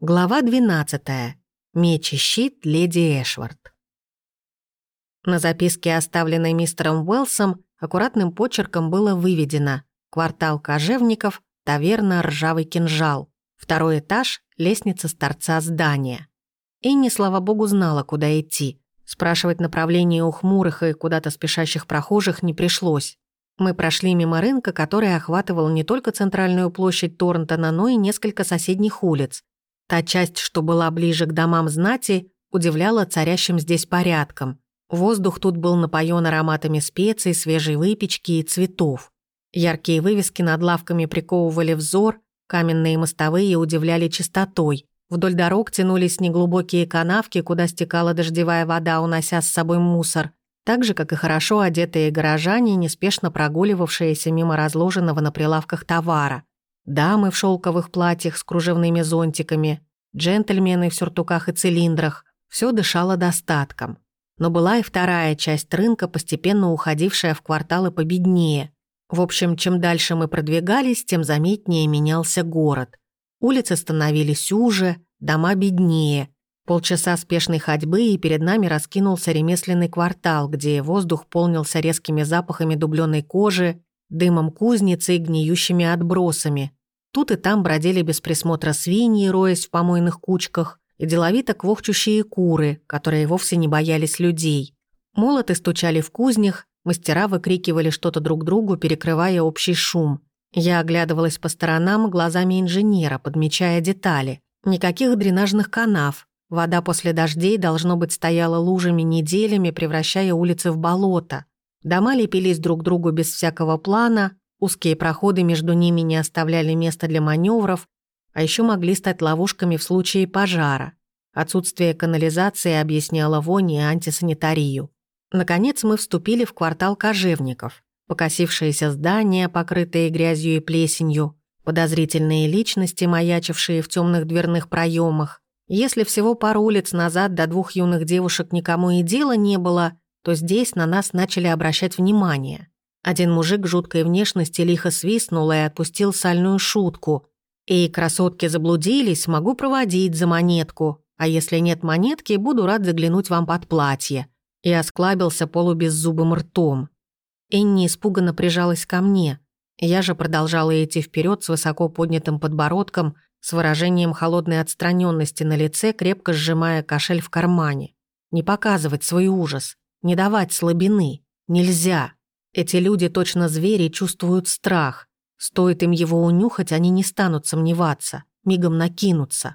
Глава 12. Меч и щит леди Эшвард. На записке, оставленной мистером Уэлсом, аккуратным почерком было выведено «Квартал кожевников, таверна «Ржавый кинжал», второй этаж, лестница с торца здания». Энни, слава богу, знала, куда идти. Спрашивать направление у хмурых и куда-то спешащих прохожих не пришлось. Мы прошли мимо рынка, который охватывал не только центральную площадь Торнтона, но и несколько соседних улиц, Та часть, что была ближе к домам знати, удивляла царящим здесь порядком. Воздух тут был напоен ароматами специй, свежей выпечки и цветов. Яркие вывески над лавками приковывали взор, каменные мостовые удивляли чистотой. Вдоль дорог тянулись неглубокие канавки, куда стекала дождевая вода, унося с собой мусор, так же, как и хорошо одетые горожане, неспешно прогуливавшиеся мимо разложенного на прилавках товара. Дамы в шелковых платьях с кружевными зонтиками, джентльмены в сюртуках и цилиндрах. Все дышало достатком. Но была и вторая часть рынка, постепенно уходившая в кварталы победнее. В общем, чем дальше мы продвигались, тем заметнее менялся город. Улицы становились уже, дома беднее. Полчаса спешной ходьбы, и перед нами раскинулся ремесленный квартал, где воздух полнился резкими запахами дубленой кожи, дымом кузницы и гниющими отбросами. Тут и там бродили без присмотра свиньи, роясь в помойных кучках, и деловито квохчущие куры, которые вовсе не боялись людей. Молоты стучали в кузнях, мастера выкрикивали что-то друг другу, перекрывая общий шум. Я оглядывалась по сторонам глазами инженера, подмечая детали. Никаких дренажных канав. Вода после дождей, должно быть, стояла лужами неделями, превращая улицы в болото. Дома лепились друг к другу без всякого плана, Узкие проходы между ними не оставляли места для маневров, а еще могли стать ловушками в случае пожара. Отсутствие канализации объясняло вонь и антисанитарию. Наконец мы вступили в квартал кожевников. Покосившиеся здания, покрытые грязью и плесенью, подозрительные личности, маячившие в темных дверных проемах. Если всего пару улиц назад до двух юных девушек никому и дела не было, то здесь на нас начали обращать внимание. Один мужик жуткой внешности лихо свистнул и отпустил сальную шутку. «Эй, красотки заблудились, могу проводить за монетку. А если нет монетки, буду рад заглянуть вам под платье». И осклабился полубеззубым ртом. Энни испуганно прижалась ко мне. Я же продолжала идти вперед с высоко поднятым подбородком, с выражением холодной отстраненности на лице, крепко сжимая кошель в кармане. Не показывать свой ужас, не давать слабины. Нельзя. Эти люди точно звери чувствуют страх. Стоит им его унюхать, они не станут сомневаться, мигом накинутся.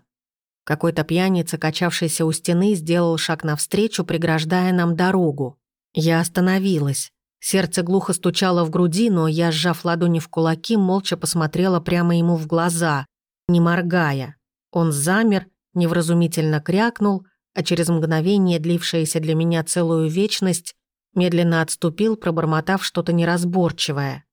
Какой-то пьяница, качавшийся у стены, сделал шаг навстречу, преграждая нам дорогу. Я остановилась. Сердце глухо стучало в груди, но я, сжав ладони в кулаки, молча посмотрела прямо ему в глаза, не моргая. Он замер, невразумительно крякнул, а через мгновение, длившееся для меня целую вечность, Медленно отступил, пробормотав что-то неразборчивое.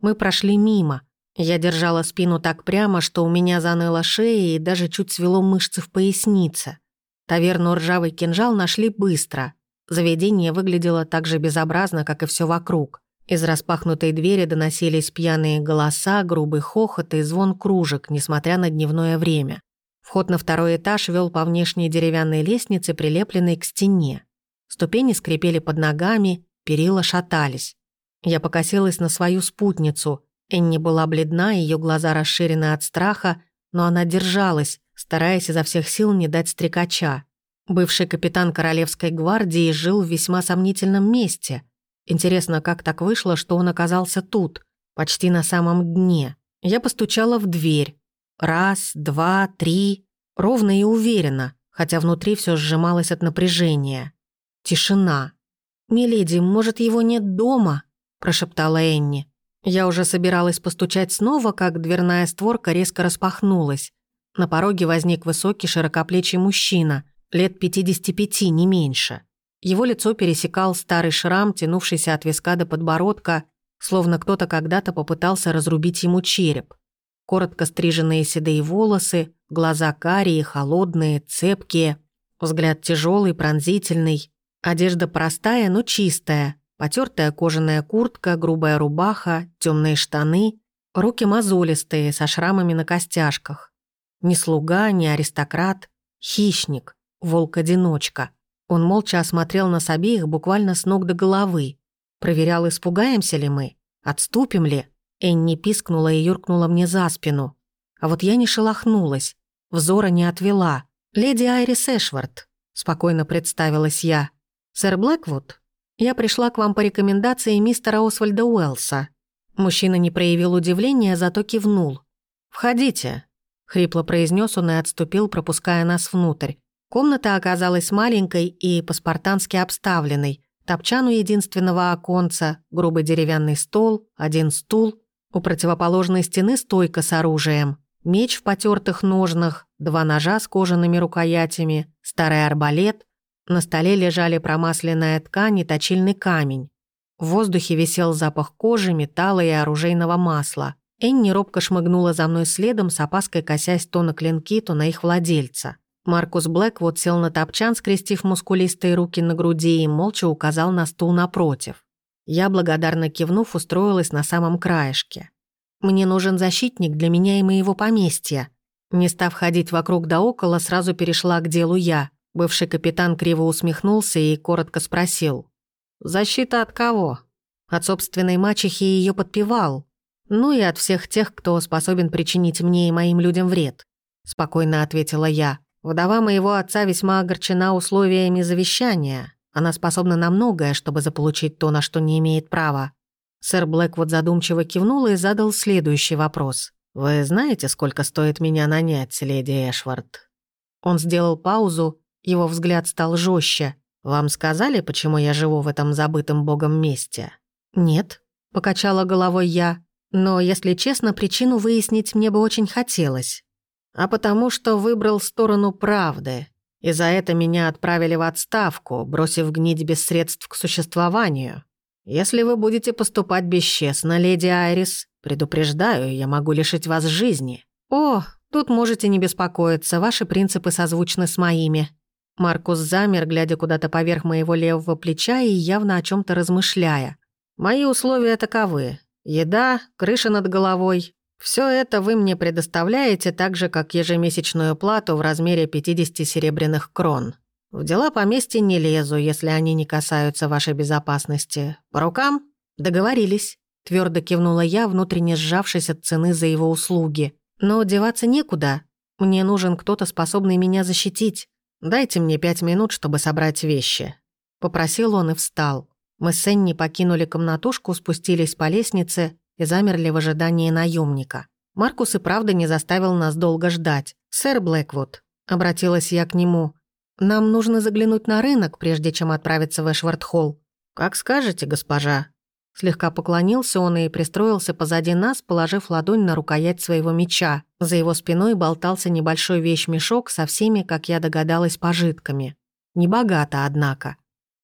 Мы прошли мимо. Я держала спину так прямо, что у меня заныла шея и даже чуть свело мышцы в пояснице. Таверну «Ржавый кинжал» нашли быстро. Заведение выглядело так же безобразно, как и все вокруг. Из распахнутой двери доносились пьяные голоса, грубый хохот и звон кружек, несмотря на дневное время. Вход на второй этаж вел по внешней деревянной лестнице, прилепленной к стене. Ступени скрипели под ногами, перила шатались. Я покосилась на свою спутницу. Энни была бледна, ее глаза расширены от страха, но она держалась, стараясь изо всех сил не дать стрекача. Бывший капитан Королевской гвардии жил в весьма сомнительном месте. Интересно, как так вышло, что он оказался тут, почти на самом дне. Я постучала в дверь. Раз, два, три. Ровно и уверенно, хотя внутри все сжималось от напряжения. Тишина. «Миледи, может, его нет дома?» – прошептала Энни. Я уже собиралась постучать снова, как дверная створка резко распахнулась. На пороге возник высокий широкоплечий мужчина, лет 55, не меньше. Его лицо пересекал старый шрам, тянувшийся от виска до подбородка, словно кто-то когда-то попытался разрубить ему череп. Коротко стриженные седые волосы, глаза карие, холодные, цепкие, взгляд тяжелый, пронзительный. Одежда простая, но чистая. Потертая кожаная куртка, грубая рубаха, темные штаны, руки мозолистые, со шрамами на костяшках. Ни слуга, ни аристократ. Хищник, волк-одиночка. Он молча осмотрел нас обеих буквально с ног до головы. Проверял, испугаемся ли мы, отступим ли. Энни пискнула и юркнула мне за спину. А вот я не шелохнулась, взора не отвела. «Леди Айрис Эшвард», — спокойно представилась я. «Сэр Блэквуд, я пришла к вам по рекомендации мистера Освальда Уэллса». Мужчина не проявил удивления, зато кивнул. «Входите», — хрипло произнес он и отступил, пропуская нас внутрь. Комната оказалась маленькой и по-спартански обставленной. Топчан у единственного оконца, грубый деревянный стол, один стул. У противоположной стены стойка с оружием. Меч в потертых ножнах, два ножа с кожаными рукоятями, старый арбалет, на столе лежали промасленная ткань и точильный камень. В воздухе висел запах кожи, металла и оружейного масла. Энни робко шмыгнула за мной следом, с опаской косясь то на клинки, то на их владельца. Маркус Блэквуд сел на топчан, скрестив мускулистые руки на груди и молча указал на стул напротив. Я, благодарно кивнув, устроилась на самом краешке. «Мне нужен защитник для меня и моего поместья». Не став ходить вокруг да около, сразу перешла к делу я. Бывший капитан криво усмехнулся и коротко спросил. «Защита от кого?» От собственной мачехи ее подпевал. Ну и от всех тех, кто способен причинить мне и моим людям вред. Спокойно ответила я. Вдова моего отца весьма огорчена условиями завещания. Она способна на многое, чтобы заполучить то, на что не имеет права. Сэр Блэквуд задумчиво кивнул и задал следующий вопрос. «Вы знаете, сколько стоит меня нанять, леди Эшвард?» Он сделал паузу его взгляд стал жестче. «Вам сказали, почему я живу в этом забытом богом месте?» «Нет», — покачала головой я. «Но, если честно, причину выяснить мне бы очень хотелось. А потому что выбрал сторону правды. И за это меня отправили в отставку, бросив гнить без средств к существованию. Если вы будете поступать бесчестно, леди Айрис, предупреждаю, я могу лишить вас жизни. О, тут можете не беспокоиться, ваши принципы созвучны с моими. Маркус замер, глядя куда-то поверх моего левого плеча и явно о чем то размышляя. «Мои условия таковы. Еда, крыша над головой. Все это вы мне предоставляете так же, как ежемесячную плату в размере 50 серебряных крон. В дела поместья не лезу, если они не касаются вашей безопасности. По рукам? Договорились». Твердо кивнула я, внутренне сжавшись от цены за его услуги. «Но деваться некуда. Мне нужен кто-то, способный меня защитить. «Дайте мне пять минут, чтобы собрать вещи». Попросил он и встал. Мы с Энни покинули комнатушку, спустились по лестнице и замерли в ожидании наемника. Маркус и правда не заставил нас долго ждать. «Сэр Блэквуд», — обратилась я к нему, — «нам нужно заглянуть на рынок, прежде чем отправиться в Эшвард-холл». «Как скажете, госпожа», Слегка поклонился он и пристроился позади нас, положив ладонь на рукоять своего меча. За его спиной болтался небольшой вещмешок со всеми, как я догадалась, пожитками. Небогато, однако.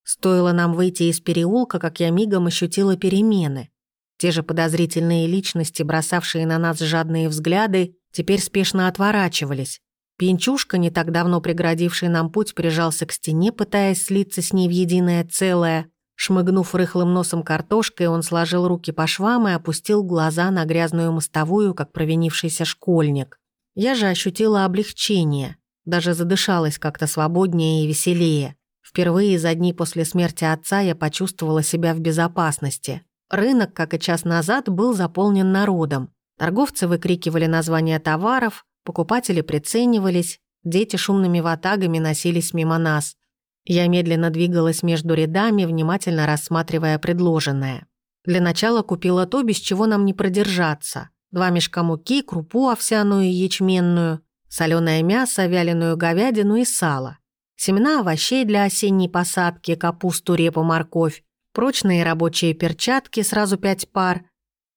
Стоило нам выйти из переулка, как я мигом ощутила перемены. Те же подозрительные личности, бросавшие на нас жадные взгляды, теперь спешно отворачивались. Пинчушка, не так давно преградивший нам путь, прижался к стене, пытаясь слиться с ней в единое целое. Шмыгнув рыхлым носом картошкой, он сложил руки по швам и опустил глаза на грязную мостовую, как провинившийся школьник. Я же ощутила облегчение, даже задышалась как-то свободнее и веселее. Впервые за дни после смерти отца я почувствовала себя в безопасности. Рынок, как и час назад, был заполнен народом. Торговцы выкрикивали названия товаров, покупатели приценивались, дети шумными ватагами носились мимо нас. Я медленно двигалась между рядами, внимательно рассматривая предложенное. Для начала купила то, без чего нам не продержаться. Два мешка муки, крупу овсяную и ячменную, соленое мясо, вяленую говядину и сало. Семена овощей для осенней посадки, капусту, репу, морковь, прочные рабочие перчатки, сразу пять пар,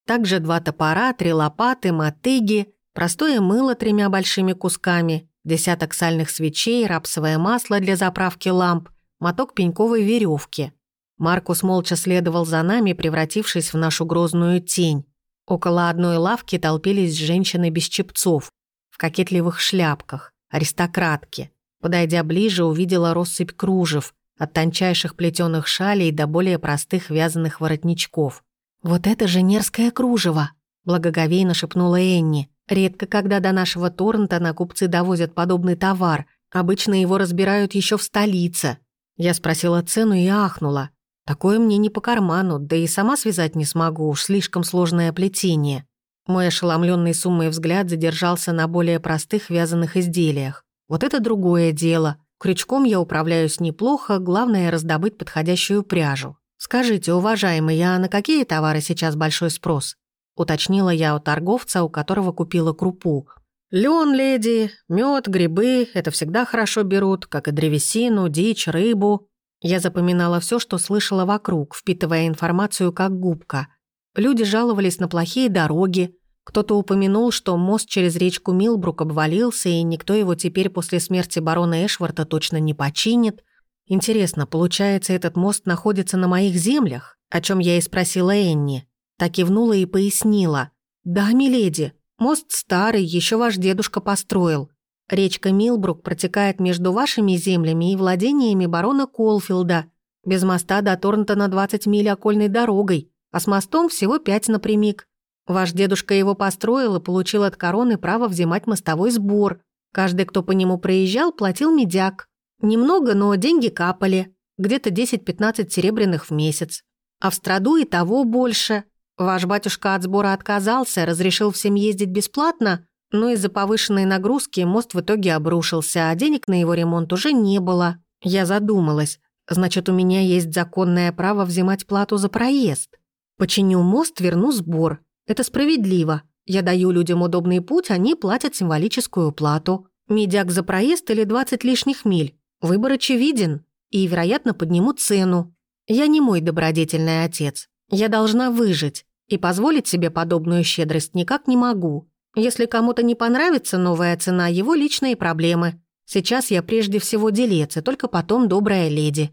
также два топора, три лопаты, мотыги, простое мыло тремя большими кусками, десяток сальных свечей, рапсовое масло для заправки ламп, моток пеньковой веревки. Маркус молча следовал за нами, превратившись в нашу грозную тень. Около одной лавки толпились женщины без чепцов, в кокетливых шляпках, аристократки. Подойдя ближе, увидела россыпь кружев, от тончайших плетеных шалей до более простых вязаных воротничков. «Вот это же нерзкое кружево!» – благоговейно шепнула Энни. Редко когда до нашего Торнтона купцы довозят подобный товар. Обычно его разбирают еще в столице. Я спросила цену и ахнула. Такое мне не по карману, да и сама связать не смогу, уж слишком сложное плетение. Мой ошеломленный суммой взгляд задержался на более простых вязаных изделиях. Вот это другое дело. Крючком я управляюсь неплохо, главное раздобыть подходящую пряжу. Скажите, уважаемый, а на какие товары сейчас большой спрос? Уточнила я у торговца, у которого купила крупу. Лен, леди, мед, грибы — это всегда хорошо берут, как и древесину, дичь, рыбу. Я запоминала все, что слышала вокруг, впитывая информацию как губка. Люди жаловались на плохие дороги. Кто-то упомянул, что мост через речку Милбрук обвалился, и никто его теперь после смерти барона Эшварта точно не починит. Интересно, получается, этот мост находится на моих землях? О чем я и спросила Энни. Так кивнула и пояснила. «Да, миледи, мост старый, еще ваш дедушка построил. Речка Милбрук протекает между вашими землями и владениями барона Колфилда. Без моста до Торнтона 20 миль окольной дорогой а с мостом всего пять напрямик. Ваш дедушка его построил и получил от короны право взимать мостовой сбор. Каждый, кто по нему проезжал, платил медяк. Немного, но деньги капали. Где-то 10-15 серебряных в месяц. А в страду и того больше. Ваш батюшка от сбора отказался, разрешил всем ездить бесплатно, но из-за повышенной нагрузки мост в итоге обрушился, а денег на его ремонт уже не было. Я задумалась. Значит, у меня есть законное право взимать плату за проезд. Починю мост, верну сбор. Это справедливо. Я даю людям удобный путь, они платят символическую плату. Медяк за проезд или 20 лишних миль. Выбор очевиден. И, вероятно, подниму цену. Я не мой добродетельный отец. Я должна выжить. И позволить себе подобную щедрость никак не могу. Если кому-то не понравится новая цена, его личные проблемы. Сейчас я прежде всего делец, и только потом добрая леди.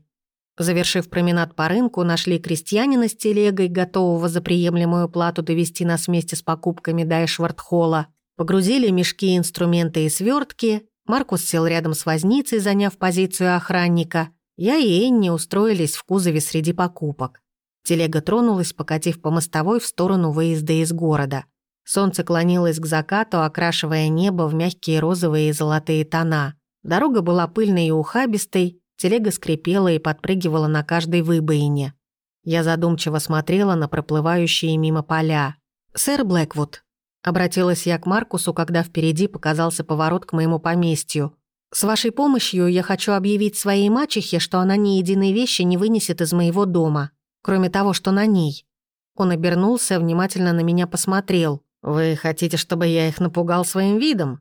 Завершив променад по рынку, нашли крестьянина с телегой, готового за приемлемую плату довести нас вместе с покупками до Эшвардхолла. Погрузили мешки, инструменты и свертки. Маркус сел рядом с возницей, заняв позицию охранника. Я и Энни устроились в кузове среди покупок. Телега тронулась, покатив по мостовой в сторону выезда из города. Солнце клонилось к закату, окрашивая небо в мягкие розовые и золотые тона. Дорога была пыльной и ухабистой, Телега скрипела и подпрыгивала на каждой выбоине. Я задумчиво смотрела на проплывающие мимо поля. «Сэр Блэквуд», — обратилась я к Маркусу, когда впереди показался поворот к моему поместью. «С вашей помощью я хочу объявить своей мачехе, что она ни единой вещи не вынесет из моего дома, кроме того, что на ней». Он обернулся, внимательно на меня посмотрел. «Вы хотите, чтобы я их напугал своим видом?»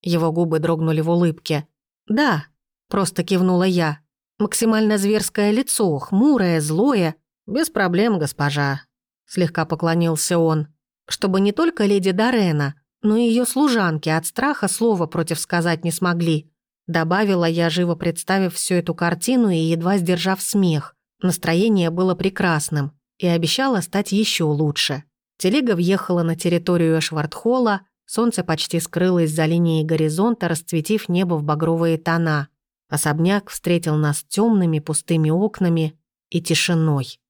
Его губы дрогнули в улыбке. «Да», Просто кивнула я. Максимально зверское лицо, хмурое, злое. «Без проблем, госпожа», — слегка поклонился он. «Чтобы не только леди Дорена, но и ее служанки от страха слова против сказать не смогли». Добавила я, живо представив всю эту картину и едва сдержав смех. Настроение было прекрасным и обещало стать еще лучше. Телега въехала на территорию Эшвардхолла, солнце почти скрылось за линией горизонта, расцветив небо в багровые тона. Особняк встретил нас темными пустыми окнами и тишиной.